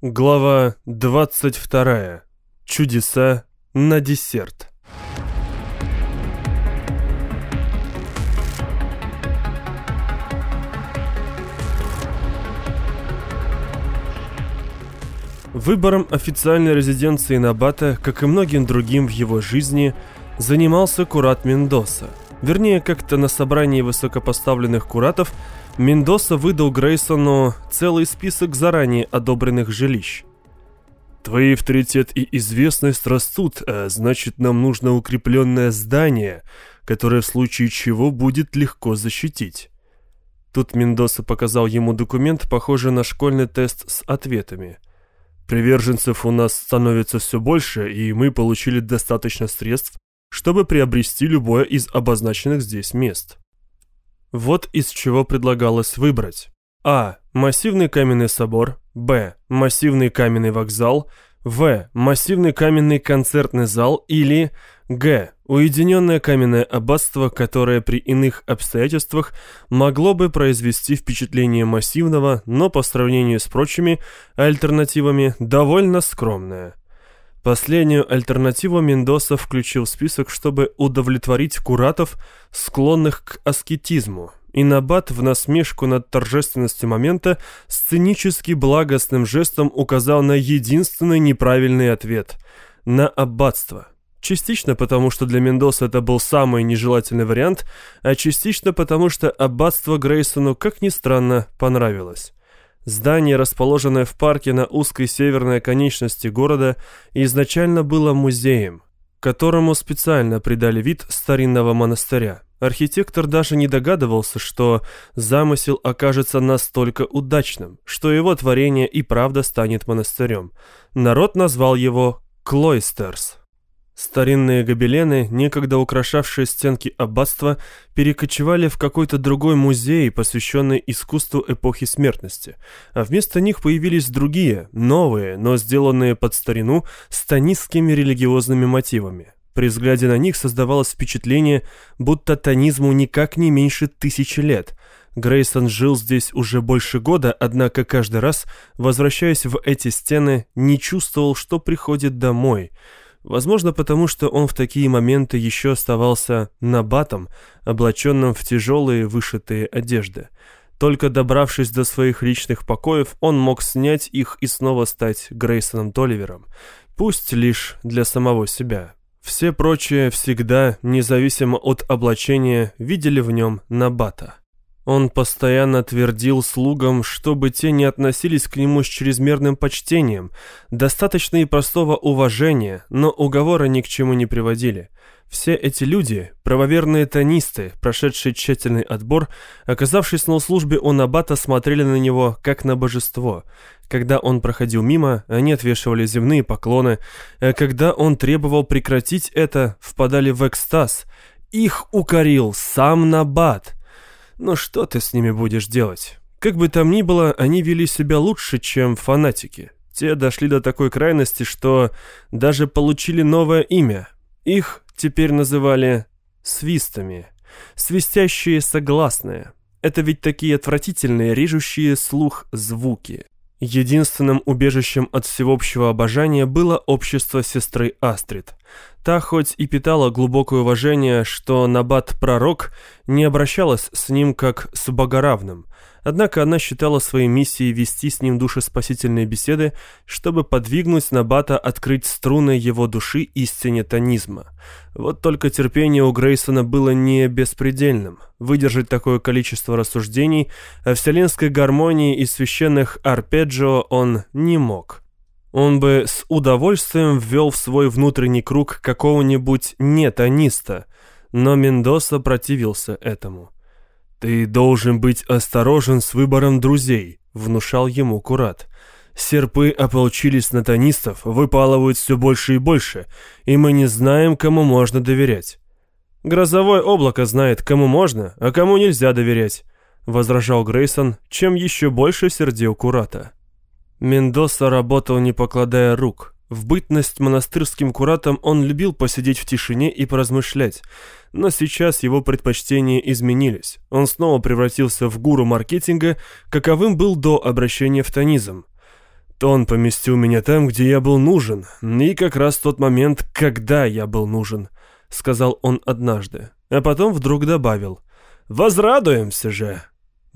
Глава 22. Чудеса на десерт. Выбором официальной резиденции Набата, как и многим другим в его жизни, занимался Курат Мендоса. Вернее, как-то на собрании высокопоставленных куратов – Мендоса выдал Грейсону целый список заранее одобренных жилищ. «Твой авторитет и известность растут, а значит, нам нужно укрепленное здание, которое в случае чего будет легко защитить». Тут Мендоса показал ему документ, похожий на школьный тест с ответами. «Приверженцев у нас становится все больше, и мы получили достаточно средств, чтобы приобрести любое из обозначенных здесь мест». Вот из чего предлагалось выбрать. А. Массивный каменный собор. Б. Массивный каменный вокзал. В. Массивный каменный концертный зал. Или Г. Уединенное каменное аббатство, которое при иных обстоятельствах могло бы произвести впечатление массивного, но по сравнению с прочими альтернативами довольно скромное. Последнюю альтернативу Мендоса включил в список, чтобы удовлетворить куратов, склонных к аскетизму. И Набат в насмешку над торжественностью момента сценически благостным жестом указал на единственный неправильный ответ – на аббатство. Частично потому, что для Мендоса это был самый нежелательный вариант, а частично потому, что аббатство Грейсону, как ни странно, понравилось. Здание, расположенное в парке на узкой северной конечности города, изначально было музеем, которому специально придали вид старинного монастыря. Архитектор даже не догадывался, что замысел окажется настолько удачным, что его творение и правда станет монастырем. Народ назвал его «Клойстерс». Старинные гобелены, некогда украшавшие стенки аббатства, перекочевали в какой-то другой музей, посвященный искусству эпохи смертности, а вместо них появились другие, новые, но сделанные под старину, с тонистскими религиозными мотивами. При взгляде на них создавалось впечатление, будто тонизму никак не меньше тысячи лет. Грейсон жил здесь уже больше года, однако каждый раз, возвращаясь в эти стены, не чувствовал, что приходит домой – Возможно, потому что он в такие моменты еще оставался набатом, облаченным в тяжелые вышитые одежды. Только добравшись до своих личных покоев, он мог снять их и снова стать Грейсоном Толивером. Пусть лишь для самого себя. Все прочие всегда, независимо от облачения, видели в нем Набата. Он постоянно твердил слугам, чтобы те не относились к нему с чрезмерным почтением, достаточно и простого уважения, но уговоры ни к чему не приводили. Все эти люди, правоверные тонисты, прошедшие тщательный отбор, оказавшись на службе у Набата, смотрели на него как на божество. Когда он проходил мимо, они отвешивали земные поклоны, а когда он требовал прекратить это, впадали в экстаз. Их укорил сам Набат – но что ты с ними будешь делать? Как бы там ни было, они вели себя лучше, чем фанатики. Те дошли до такой крайности, что даже получили новое имя. Их теперь называли свистами. Свистящие согласные. Это ведь такие отвратительные, режущие слух звуки. Единственным убежищем от всеобщего обожания было общество сестры Астрид. Та хоть и питала глубокое уважение, что Набат-пророк не обращалась с ним как с богоравным, однако она считала своей миссией вести с ним душеспасительные беседы, чтобы подвигнуть Набата открыть струны его души истине тонизма. Вот только терпение у Грейсона было не беспредельным. Выдержать такое количество рассуждений о вселенской гармонии и священных арпеджио он не мог. Он бы с удовольствием ввел в свой внутренний круг какого-нибудь нетониста, но Мендоса противился этому. «Ты должен быть осторожен с выбором друзей», — внушал ему Курат. «Серпы ополчились на тонистов, выпалывают все больше и больше, и мы не знаем, кому можно доверять». «Грозовое облако знает, кому можно, а кому нельзя доверять», — возражал Грейсон, чем еще больше сердил Курата. Мендоса работал не покладая рук. В бытность монастырским куратом он любил посидеть в тишине и поразмышлять, но сейчас его предпочтения изменились. Он снова превратился в гуру маркетинга, каковым был до обращения в тонизм. он поместил меня там, где я был нужен, и как раз тот момент, когда я был нужен», — сказал он однажды, а потом вдруг добавил. «Возрадуемся же!»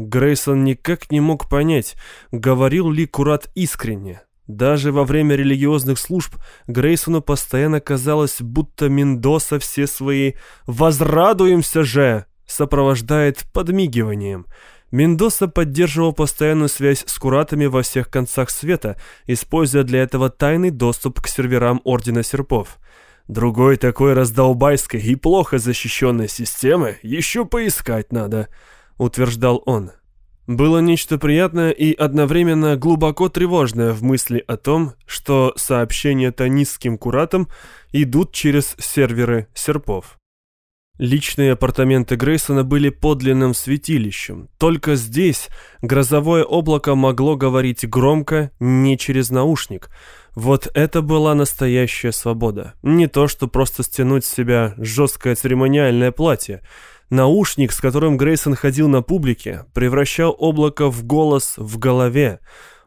Грейсон никак не мог понять, говорил ли Курат искренне. Даже во время религиозных служб Грейсону постоянно казалось, будто Мендоса все свои «возрадуемся же» сопровождает подмигиванием. Мендоса поддерживал постоянную связь с куратами во всех концах света, используя для этого тайный доступ к серверам Ордена Серпов. Другой такой раздолбайской и плохо защищенной системы еще поискать надо, утверждал он. Было нечто приятное и одновременно глубоко тревожное в мысли о том, что сообщения тонистским куратам идут через серверы серпов. Личные апартаменты Грейсона были подлинным святилищем. Только здесь грозовое облако могло говорить громко, не через наушник. Вот это была настоящая свобода. Не то, что просто стянуть с себя жесткое церемониальное платье – Наушник, с которым Грейсон ходил на публике, превращал облако в голос в голове.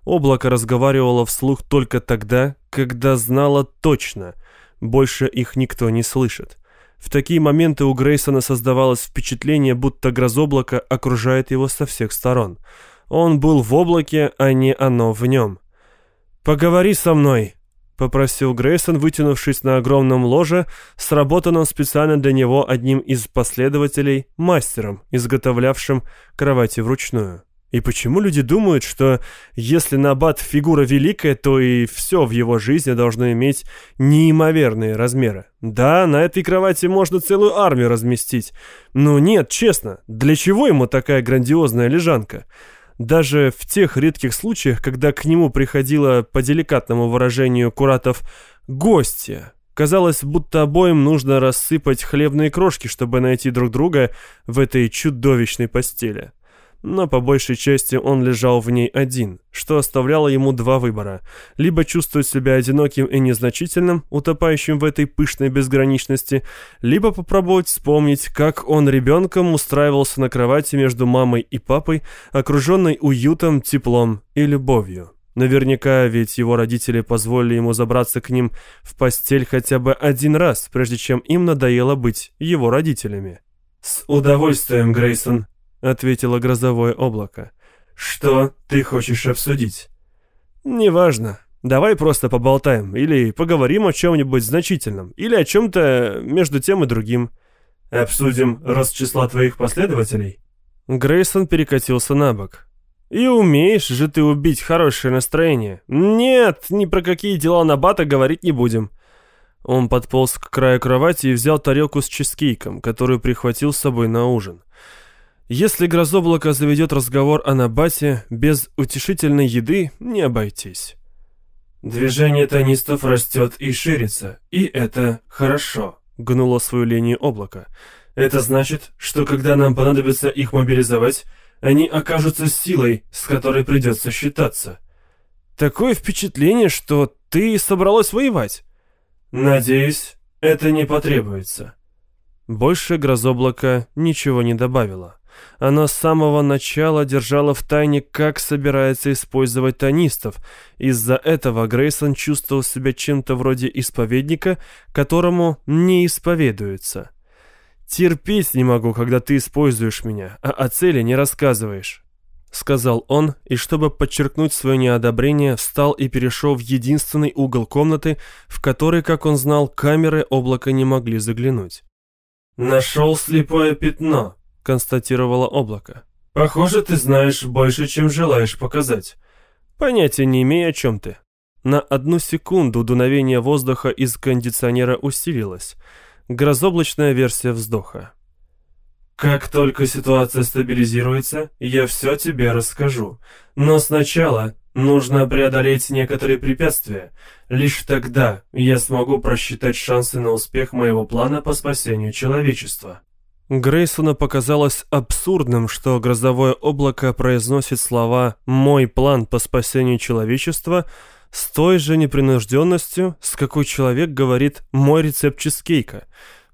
Облако разговаривало вслух только тогда, когда знало точно. Больше их никто не слышит. В такие моменты у Грейсона создавалось впечатление, будто грозоблако окружает его со всех сторон. Он был в облаке, а не оно в нем. «Поговори со мной», — попросил Грейсон, вытянувшись на огромном ложе, сработанном специально для него одним из последователей, мастером, изготовлявшим кровати вручную. И почему люди думают, что если Набат фигура великая, то и все в его жизни должно иметь неимоверные размеры? Да, на этой кровати можно целую армию разместить. Но нет, честно, для чего ему такая грандиозная лежанка? Даже в тех редких случаях, когда к нему приходило по деликатному выражению Куратов «гостья», казалось, будто обоим нужно рассыпать хлебные крошки, чтобы найти друг друга в этой чудовищной постели но по большей части он лежал в ней один, что оставляло ему два выбора. Либо чувствовать себя одиноким и незначительным, утопающим в этой пышной безграничности, либо попробовать вспомнить, как он ребенком устраивался на кровати между мамой и папой, окруженной уютом, теплом и любовью. Наверняка ведь его родители позволили ему забраться к ним в постель хотя бы один раз, прежде чем им надоело быть его родителями. «С удовольствием, Грейсон», ответило грозовое облако. «Что ты хочешь обсудить?» «Неважно. Давай просто поболтаем, или поговорим о чем-нибудь значительном, или о чем-то между тем и другим». «Обсудим рост числа твоих последователей?» Грейсон перекатился на бок. «И умеешь же ты убить хорошее настроение. Нет, ни про какие дела на бата говорить не будем». Он подполз к краю кровати и взял тарелку с чизкейком, которую прихватил с собой на ужин. Если грозоблако заведет разговор о Набате, без утешительной еды не обойтись. «Движение тонистов растет и ширится, и это хорошо», — гнуло свою линию облако. «Это значит, что когда нам понадобится их мобилизовать, они окажутся силой, с которой придется считаться». «Такое впечатление, что ты собралась воевать». «Надеюсь, это не потребуется». Больше грозоблако ничего не добавило. Она с самого начала держала в тайне, как собирается использовать тонистов. Из-за этого Грейсон чувствовал себя чем-то вроде исповедника, которому не исповедуется. «Терпеть не могу, когда ты используешь меня, а о цели не рассказываешь», — сказал он, и чтобы подчеркнуть свое неодобрение, встал и перешел в единственный угол комнаты, в который, как он знал, камеры облака не могли заглянуть. «Нашел слепое пятно», констатировало облако. «Похоже, ты знаешь больше, чем желаешь показать. Понятия не имею, о чем ты». На одну секунду дуновение воздуха из кондиционера усилилось. Грозоблачная версия вздоха. «Как только ситуация стабилизируется, я все тебе расскажу. Но сначала нужно преодолеть некоторые препятствия. Лишь тогда я смогу просчитать шансы на успех моего плана по спасению человечества». Грейсону показалось абсурдным, что грозовое облако произносит слова «мой план по спасению человечества» с той же непринужденностью, с какой человек говорит «мой рецепт чизкейка».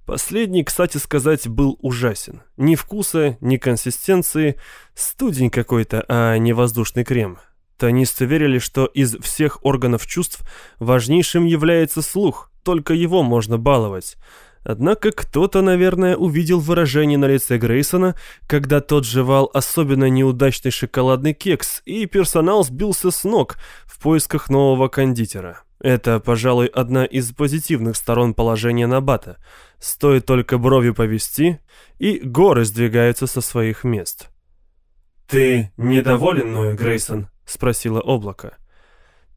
Последний, кстати сказать, был ужасен. Ни вкуса, ни консистенции, студень какой-то, а не воздушный крем. Тонисты верили, что из всех органов чувств важнейшим является слух, только его можно баловать. Однако кто-то, наверное, увидел выражение на лице Грейсона, когда тот жевал особенно неудачный шоколадный кекс, и персонал сбился с ног в поисках нового кондитера. Это, пожалуй, одна из позитивных сторон положения Набата. Стоит только брови повести, и горы сдвигаются со своих мест. «Ты недоволен мною, Грейсон?» — спросила облако.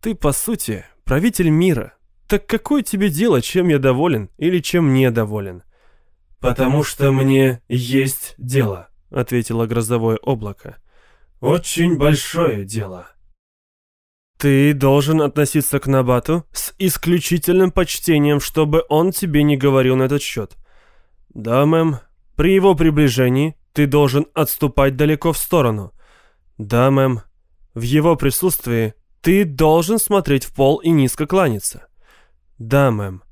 «Ты, по сути, правитель мира. Так какое тебе дело, чем я доволен или чем недоволен?» «Потому что мне есть дело», — ответило грозовое облако. «Очень большое дело». Ты должен относиться к Набату с исключительным почтением, чтобы он тебе не говорил на этот счет. Да, мэм. При его приближении ты должен отступать далеко в сторону. Да, мэм. В его присутствии ты должен смотреть в пол и низко кланяться. Да, мэм.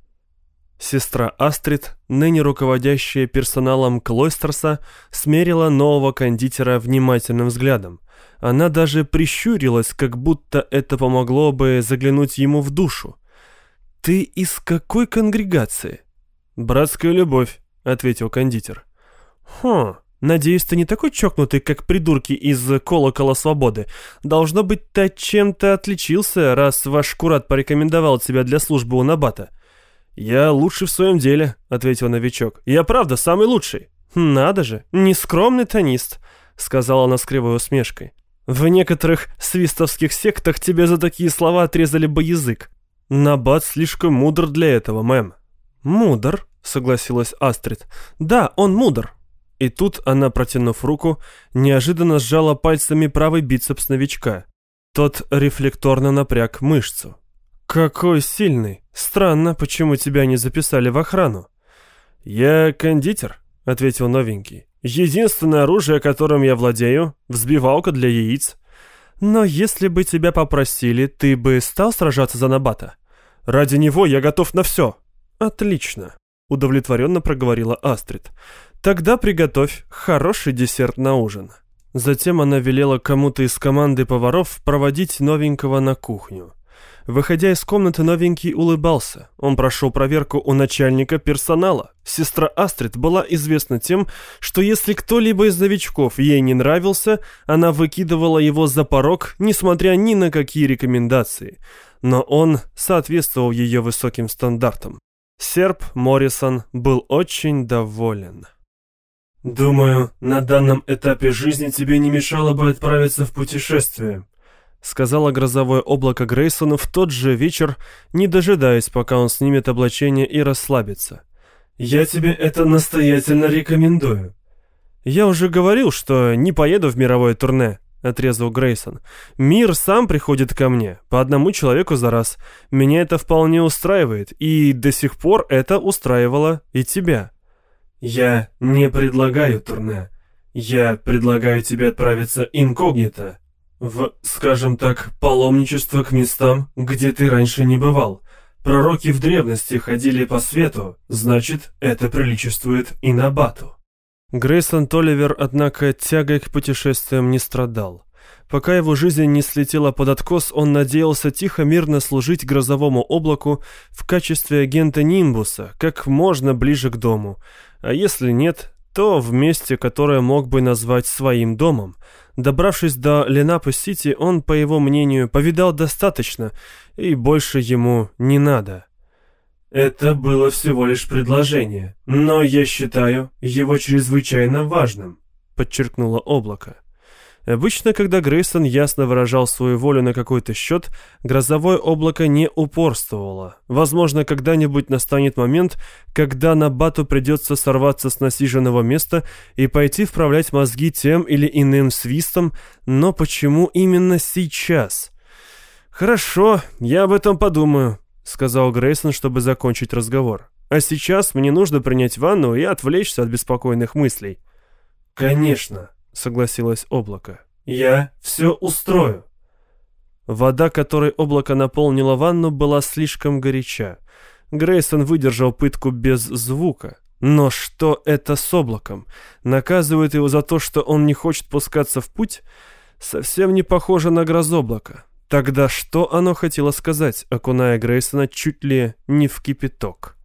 Сестра Астрид, ныне руководящая персоналом Клойстерса, смерила нового кондитера внимательным взглядом. Она даже прищурилась, как будто это помогло бы заглянуть ему в душу. «Ты из какой конгрегации?» «Братская любовь», — ответил кондитер. «Хм, надеюсь, ты не такой чокнутый, как придурки из «Колокола свободы». Должно быть, ты чем-то отличился, раз ваш курат порекомендовал тебя для службы у Набата». «Я лучший в своем деле», — ответил новичок. «Я правда самый лучший». «Надо же, нескромный тонист», — сказала она с кривой усмешкой. В некоторых свистовских сектах тебе за такие слова отрезали бы язык. Набат слишком мудр для этого, мэм. Мудр, согласилась Астрид. Да, он мудр. И тут она, протянув руку, неожиданно сжала пальцами правый бицепс новичка. Тот рефлекторно напряг мышцу. «Какой сильный! Странно, почему тебя не записали в охрану?» «Я кондитер», — ответил новенький. Единственное оружие, которым я владею, взбивалка для яиц. Но если бы тебя попросили, ты бы стал сражаться за Набата? Ради него я готов на все. Отлично, удовлетворенно проговорила Астрид. Тогда приготовь хороший десерт на ужин. Затем она велела кому-то из команды поваров проводить новенького на кухню. Выходя из комнаты, новенький улыбался. Он прошел проверку у начальника персонала. Сестра Астрид была известна тем, что если кто-либо из новичков ей не нравился, она выкидывала его за порог, несмотря ни на какие рекомендации. Но он соответствовал ее высоким стандартам. Серп Моррисон был очень доволен. «Думаю, на данном этапе жизни тебе не мешало бы отправиться в путешествие», сказала грозовое облако Грейсону в тот же вечер, не дожидаясь, пока он снимет облачение и расслабится. «Я тебе это настоятельно рекомендую». «Я уже говорил, что не поеду в мировое турне», — отрезал Грейсон. «Мир сам приходит ко мне, по одному человеку за раз. Меня это вполне устраивает, и до сих пор это устраивало и тебя». «Я не предлагаю турне. Я предлагаю тебе отправиться инкогнито, в, скажем так, паломничество к местам, где ты раньше не бывал. Пророки в древности ходили по свету, значит, это приличествует и на Бату. Грейсон Толивер, однако, тягой к путешествиям не страдал. Пока его жизнь не слетела под откос, он надеялся тихо-мирно служить грозовому облаку в качестве агента Нимбуса, как можно ближе к дому. А если нет, то в месте, которое мог бы назвать своим домом – Добравшись до Ленапа-Сити, он, по его мнению, повидал достаточно, и больше ему не надо. Это было всего лишь предложение, но я считаю его чрезвычайно важным, подчеркнуло облако. Обычно, когда Грейсон ясно выражал свою волю на какой-то счет, грозовое облако не упорствовало. Возможно, когда-нибудь настанет момент, когда на Бату придется сорваться с насиженного места и пойти вправлять мозги тем или иным свистом, но почему именно сейчас? «Хорошо, я об этом подумаю», — сказал Грейсон, чтобы закончить разговор. «А сейчас мне нужно принять ванну и отвлечься от беспокойных мыслей». «Конечно», — согласилось облако. «Я все устрою». Вода, которой облако наполнило ванну, была слишком горяча. Грейсон выдержал пытку без звука. Но что это с облаком? Наказывает его за то, что он не хочет пускаться в путь? Совсем не похоже на грозоблако. Тогда что оно хотело сказать, окуная Грейсона чуть ли не в кипяток?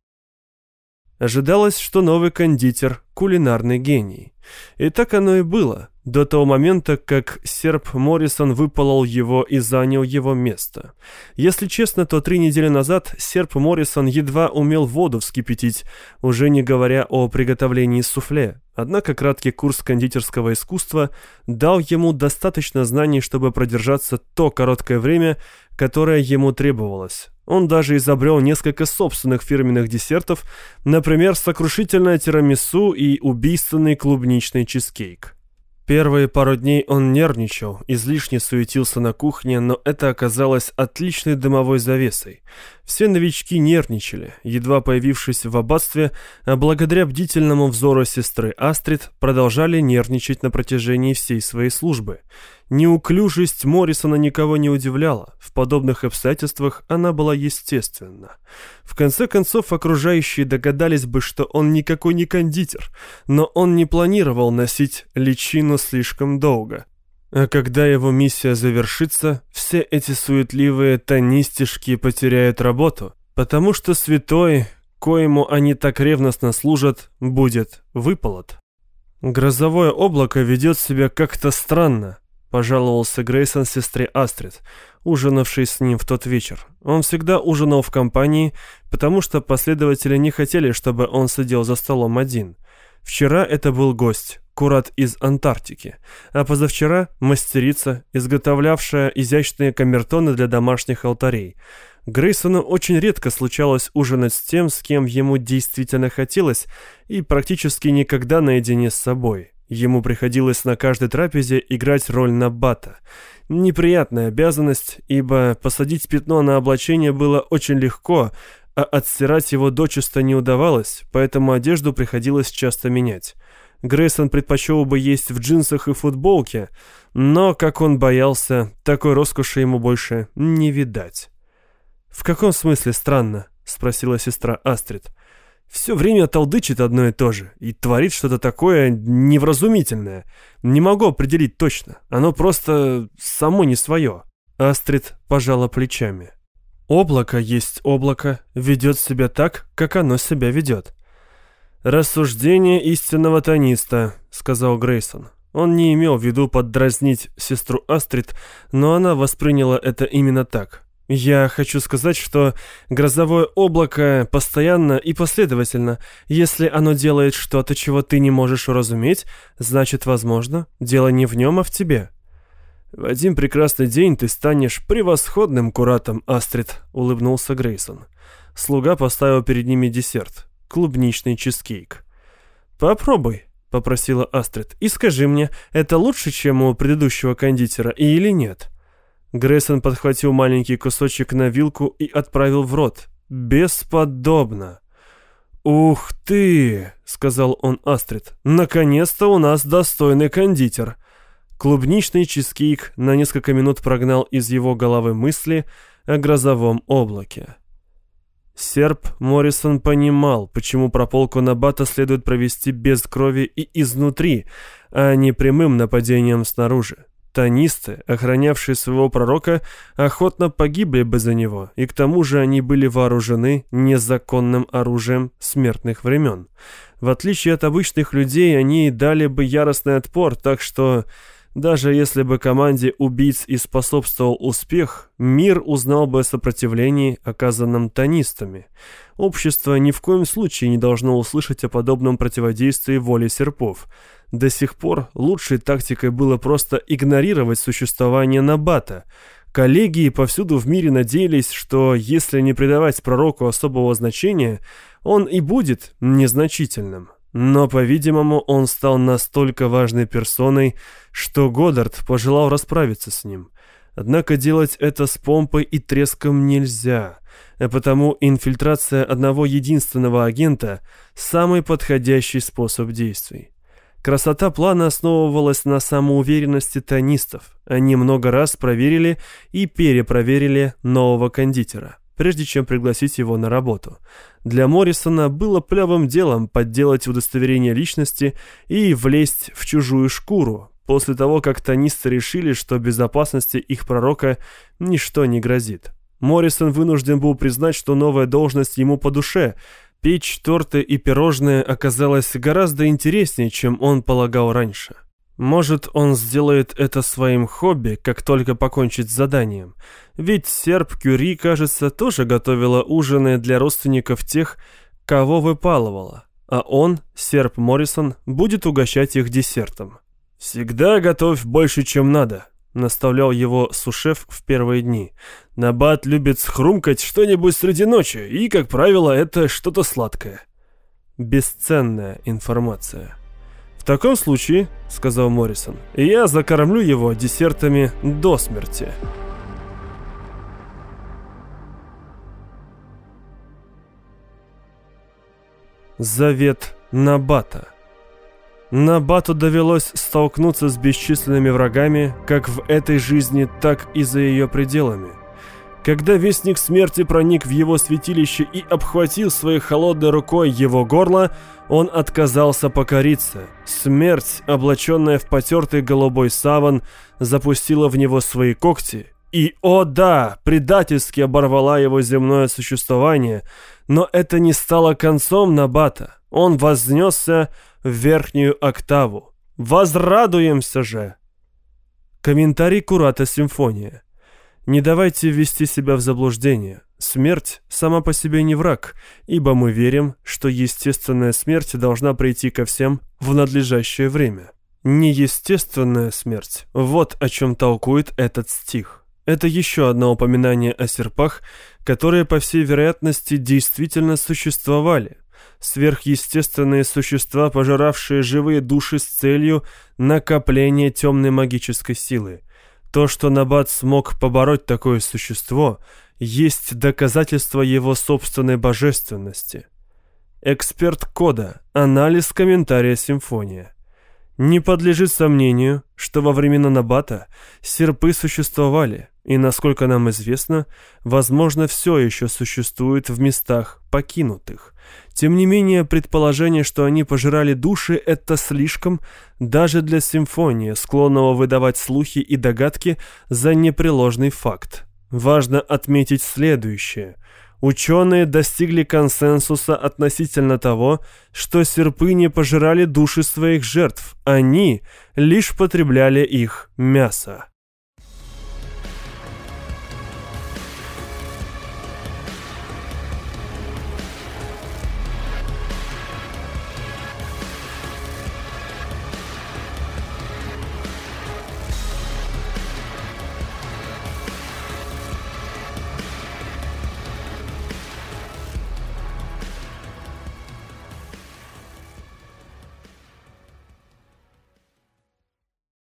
Ожидалось, что новый кондитер – кулинарный гений. И так оно и было, до того момента, как серп Моррисон выпалол его и занял его место. Если честно, то три недели назад серп Моррисон едва умел воду вскипятить, уже не говоря о приготовлении суфле. Однако краткий курс кондитерского искусства дал ему достаточно знаний, чтобы продержаться то короткое время, которое ему требовалось. Он даже изобрел несколько собственных фирменных десертов, например, сокрушительное тирамису и убийственный клубничный чизкейк. Первые пару дней он нервничал, излишне суетился на кухне, но это оказалось отличной дымовой завесой. Все новички нервничали, едва появившись в аббатстве, а благодаря бдительному взору сестры Астрид продолжали нервничать на протяжении всей своей службы – Неуклюжесть Моррисона никого не удивляла. В подобных обстоятельствах она была естественна. В конце концов, окружающие догадались бы, что он никакой не кондитер, но он не планировал носить личину слишком долго. А когда его миссия завершится, все эти суетливые тонистишки потеряют работу, потому что святой, коему они так ревностно служат, будет выполот. Грозовое облако ведет себя как-то странно, Пожаловался Грейсон сестре Астрид, ужинавшей с ним в тот вечер. Он всегда ужинал в компании, потому что последователи не хотели, чтобы он сидел за столом один. Вчера это был гость, курат из Антарктики, а позавчера мастерица, изготовлявшая изящные камертоны для домашних алтарей. Грейсону очень редко случалось ужинать с тем, с кем ему действительно хотелось, и практически никогда наедине с собой. Ему приходилось на каждой трапезе играть роль набата. Неприятная обязанность, ибо посадить пятно на облачение было очень легко, а отстирать его дочисто не удавалось, поэтому одежду приходилось часто менять. Грейсон предпочел бы есть в джинсах и футболке, но, как он боялся, такой роскоши ему больше не видать. «В каком смысле странно?» — спросила сестра Астрид. Все время толдычит одно и то же и творит что-то такое невразумительное. Не могу определить точно. Оно просто само не свое. Астрид пожала плечами. Облако есть облако, ведет себя так, как оно себя ведет. «Рассуждение истинного тониста», — сказал Грейсон. Он не имел в виду поддразнить сестру Астрид, но она восприняла это именно так. Я хочу сказать, что грозовое облако постоянно и последовательно. Если оно делает что-то, чего ты не можешь уразуметь, значит, возможно, дело не в нем, а в тебе. В один прекрасный день ты станешь превосходным куратом, Астрид, улыбнулся Грейсон. Слуга поставил перед ними десерт — клубничный чизкейк. Попробуй, — попросила Астрид, — и скажи мне, это лучше, чем у предыдущего кондитера или нет?» Грейсон подхватил маленький кусочек на вилку и отправил в рот. «Бесподобно!» «Ух ты!» — сказал он Астрид. «Наконец-то у нас достойный кондитер!» Клубничный чизкейк на несколько минут прогнал из его головы мысли о грозовом облаке. Серп Моррисон понимал, почему прополку Набата следует провести без крови и изнутри, а не прямым нападением снаружи. Тонисты, охранявшие своего пророка, охотно погибли бы за него, и к тому же они были вооружены незаконным оружием смертных времен. В отличие от обычных людей, они дали бы яростный отпор, так что даже если бы команде убийц и способствовал успех, мир узнал бы о сопротивлении, оказанном тонистами. Общество ни в коем случае не должно услышать о подобном противодействии воле серпов – до сих пор лучшей тактикой было просто игнорировать существование Набата. Коллеги повсюду в мире надеялись, что если не придавать пророку особого значения, он и будет незначительным. Но, по-видимому, он стал настолько важной персоной, что Годдард пожелал расправиться с ним. Однако делать это с помпой и треском нельзя, а потому инфильтрация одного единственного агента – самый подходящий способ действий. Красота плана основывалась на самоуверенности тонистов. Они много раз проверили и перепроверили нового кондитера, прежде чем пригласить его на работу. Для Моррисона было плевым делом подделать удостоверение личности и влезть в чужую шкуру, после того, как тонисты решили, что безопасности их пророка ничто не грозит. Моррисон вынужден был признать, что новая должность ему по душе. Печь, торты и пирожные оказалась гораздо интереснее, чем он полагал раньше. Может, он сделает это своим хобби, как только покончит с заданием. Ведь серп Кюри, кажется, тоже готовила ужины для родственников тех, кого выпалывала. А он, серп Моррисон, будет угощать их десертом. «Всегда готовь больше, чем надо», — наставлял его сушеф в первые дни. «Набат любит схрумкать что-нибудь среди ночи, и, как правило, это что-то сладкое». Бесценная информация. «В таком случае», — сказал Моррисон, — «я закормлю его десертами до смерти». Завет Набата Набату довелось столкнуться с бесчисленными врагами, как в этой жизни, так и за ее пределами. Когда Вестник Смерти проник в его святилище и обхватил своей холодной рукой его горло, он отказался покориться. Смерть, облаченная в потертый голубой саван, запустила в него свои когти и, о да, предательски оборвала его земное существование, но это не стало концом Набата. Он вознесся в верхнюю октаву. Возрадуемся же! Комментарий Курата Симфония. Не давайте ввести себя в заблуждение. Смерть сама по себе не враг, ибо мы верим, что естественная смерть должна прийти ко всем в надлежащее время. Неестественная смерть – вот о чем толкует этот стих. Это еще одно упоминание о серпах, которые, по всей вероятности, действительно существовали – сверхъестественные существа, пожиравшие живые души с целью накопления темной магической силы. То, что Набат смог побороть такое существо, есть доказательство его собственной божественности. Эксперт кода. Анализ комментария симфония. Не подлежит сомнению, что во времена Набата серпы существовали, и, насколько нам известно, возможно, все еще существует в местах покинутых. Тем не менее, предположение, что они пожирали души, это слишком даже для симфонии, склонного выдавать слухи и догадки за непреложный факт. Важно отметить следующее – Ученые достигли консенсуса относительно того, что серпы не пожирали души своих жертв, они лишь потребляли их мясо.